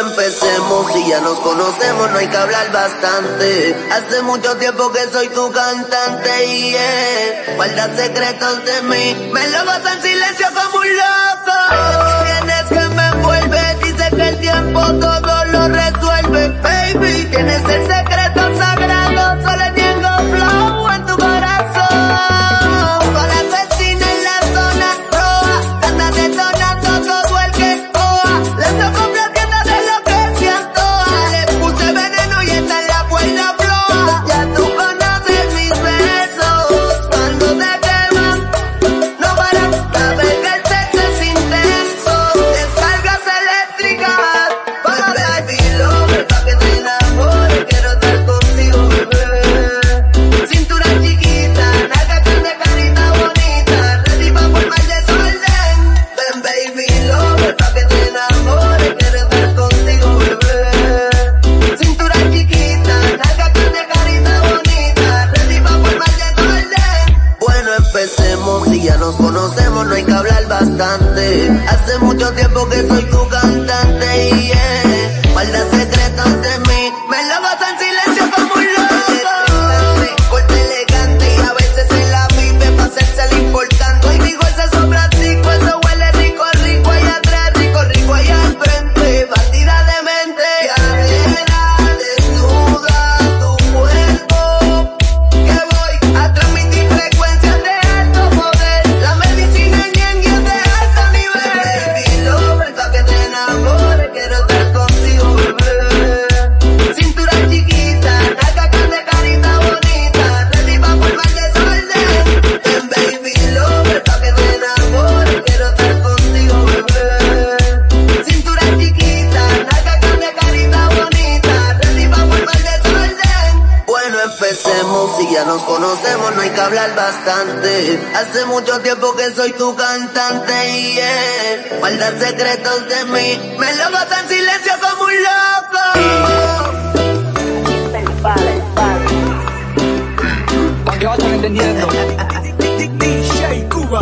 empecemos. Si ya nos conocemos, no hay que hablar bastante. Hace mucho tiempo que soy tu cantante y yeah. guardas secretos de mí. Me lo vas en silencio como un loco. Hace mucho tiempo que soy tu cantante. ya nos conocemos, no hay que hablar bastante. Hace mucho tiempo que soy tu cantante y yeah. guardas secretos de mí. Me lo vas en silencio como un loco. Para que vayan entendiendo. DJ Cuba,